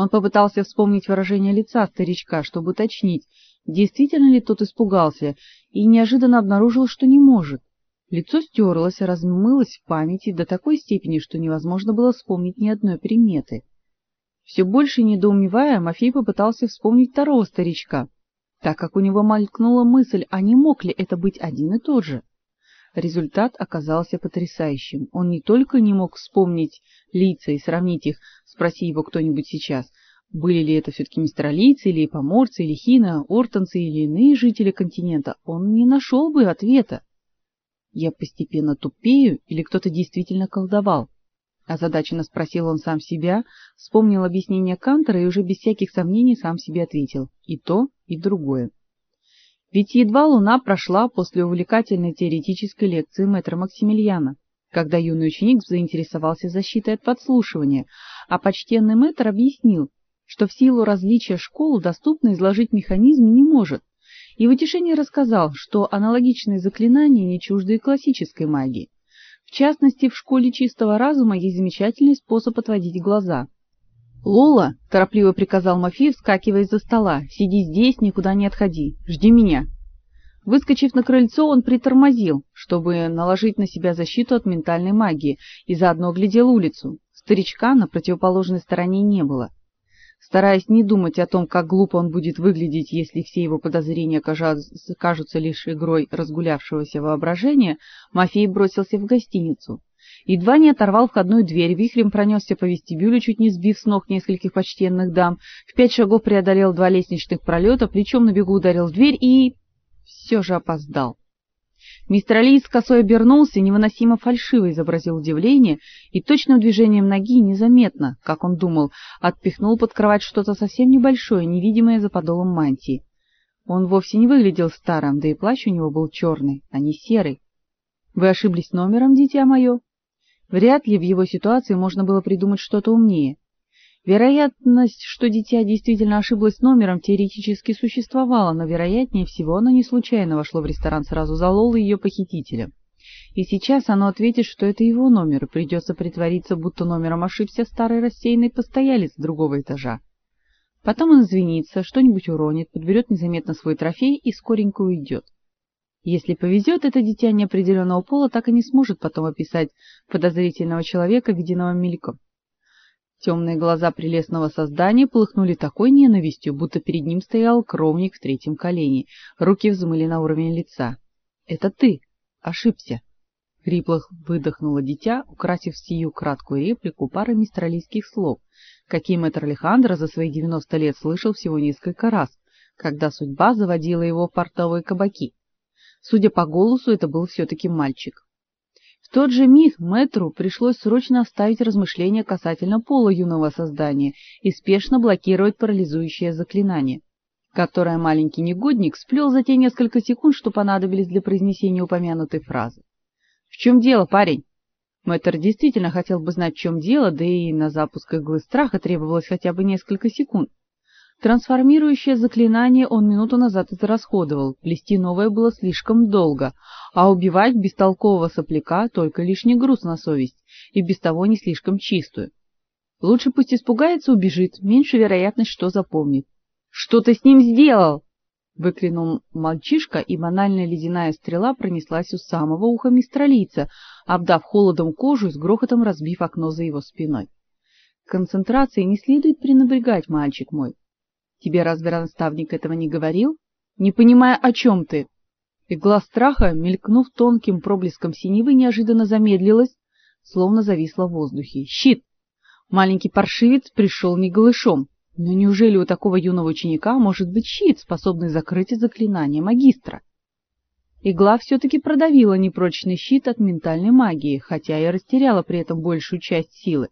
Он попытался вспомнить выражение лица старичка, чтобы уточнить, действительно ли тот испугался, и неожиданно обнаружил, что не может. Лицо стерлось, размылось в памяти до такой степени, что невозможно было вспомнить ни одной приметы. Все больше недоумевая, Мафей попытался вспомнить второго старичка, так как у него мелькнула мысль, а не мог ли это быть один и тот же. Результат оказался потрясающим. Он не только не мог вспомнить лица и сравнить их, спроси его кто-нибудь сейчас, были ли это все-таки мистралийцы или поморцы, или хина, ортонцы или иные жители континента, он не нашел бы ответа. Я постепенно тупею или кто-то действительно колдовал? Озадаченно спросил он сам себя, вспомнил объяснение Кантера и уже без всяких сомнений сам себе ответил: и то, и другое. Ведь едва луна прошла после увлекательной теоретической лекции мэтра Максимилиана, когда юный ученик заинтересовался защитой от подслушивания, а почтенный мэтр объяснил, что в силу различия школ доступно изложить механизм не может, и в утешение рассказал, что аналогичные заклинания не чужды классической магии. В частности, в школе чистого разума есть замечательный способ отводить глаза – Лола торопливо приказал Мафий, вскакивая из-за стола. Сиди здесь, никуда не отходи. Жди меня. Выскочив на крыльцо, он притормозил, чтобы наложить на себя защиту от ментальной магии, и заодно глядел улицу. Старичка на противоположной стороне не было. Стараясь не думать о том, как глупо он будет выглядеть, если все его подозрения кажутся лишь игрой разгулявшегося воображения, Мафей бросился в гостиницу. Едва не оторвал входную дверь, вихрем пронесся по вестибюлю, чуть не сбив с ног нескольких почтенных дам, в пять шагов преодолел два лестничных пролета, плечом на бегу ударил в дверь и... все же опоздал. Мистер Алис косой обернулся, невыносимо фальшиво изобразил удивление и точным движением ноги незаметно, как он думал, отпихнул под кровать что-то совсем небольшое, невидимое за подолом мантии. Он вовсе не выглядел старым, да и плащ у него был черный, а не серый. Вы ошиблись номером, дитя мое?» Вряд ли в его ситуации можно было придумать что-то умнее. Вероятность, что дитя действительно ошиблось номером, теоретически существовала, но вероятнее всего оно не случайно вошло в ресторан сразу за Лолой ее похитителем. И сейчас оно ответит, что это его номер, и придется притвориться, будто номером ошибся старый рассеянный постоялец другого этажа. Потом он извинится, что-нибудь уронит, подберет незаметно свой трофей и скоренько уйдет. Если повезет, это дитя неопределенного пола так и не сможет потом описать подозрительного человека, виденного мельком. Темные глаза прелестного создания полыхнули такой ненавистью, будто перед ним стоял кровник в третьем колене. Руки взмыли на уровень лица. «Это ты! Ошибся!» Хрипло выдохнуло дитя, украсив сию краткую реплику парой мистралийских слов, какие мэтр Алехандро за свои девяносто лет слышал всего несколько раз, когда судьба заводила его в портовые кабаки. Судя по голосу, это был все-таки мальчик. В тот же миг мэтру пришлось срочно оставить размышления касательно пола юного создания и спешно блокировать парализующее заклинание, которое маленький негодник сплел за те несколько секунд, что понадобились для произнесения упомянутой фразы. «В чем дело, парень?» Мэтр действительно хотел бы знать, в чем дело, да и на запуск иглы страха требовалось хотя бы несколько секунд. Трансформирующее заклинание он минуту назад израсходовал, плести новое было слишком долго, а убивать бестолкового сопляка только лишний груз на совесть, и без того не слишком чистую. Лучше пусть испугается, убежит, меньше вероятность, что запомнит. «Что ты с ним сделал?» — выкрикнул мальчишка, и банальная ледяная стрела пронеслась у самого уха мистралийца, обдав холодом кожу и с грохотом разбив окно за его спиной. Концентрации не следует пренебрегать, мальчик мой. Тебе разве наставник этого не говорил? Не понимая, о чем ты. Игла страха, мелькнув тонким проблеском синевы, неожиданно замедлилась, словно зависла в воздухе. Щит! Маленький паршивец пришел не голышом. Но неужели у такого юного ученика может быть щит, способный закрыть заклинание магистра? Игла все-таки продавила непрочный щит от ментальной магии, хотя и растеряла при этом большую часть силы.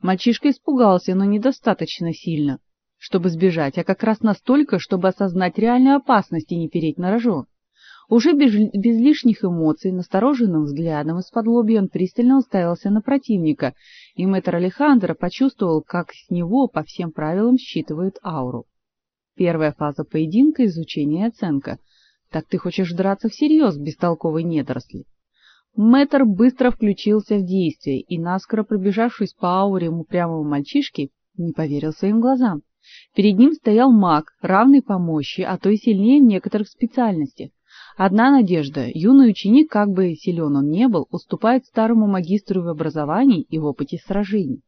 Мальчишка испугался, но недостаточно сильно чтобы сбежать, а как раз настолько, чтобы осознать реальную опасность и не переть на рожон. Уже без, без лишних эмоций, настороженным взглядом из-под лобья он пристально уставился на противника, и мэтр Алехандро почувствовал, как с него по всем правилам считывают ауру. Первая фаза поединка — изучение и оценка. Так ты хочешь драться всерьез, бестолковый недоросли? Мэтр быстро включился в действие, и, наскоро пробежавшись по ауре упрямого мальчишки, не поверил своим глазам. Перед ним стоял маг, равный по мощи, а то и сильнее в некоторых специальностях. Одна надежда: юный ученик, как бы силен он не был, уступает старому магистру в образовании и в опыте сражений.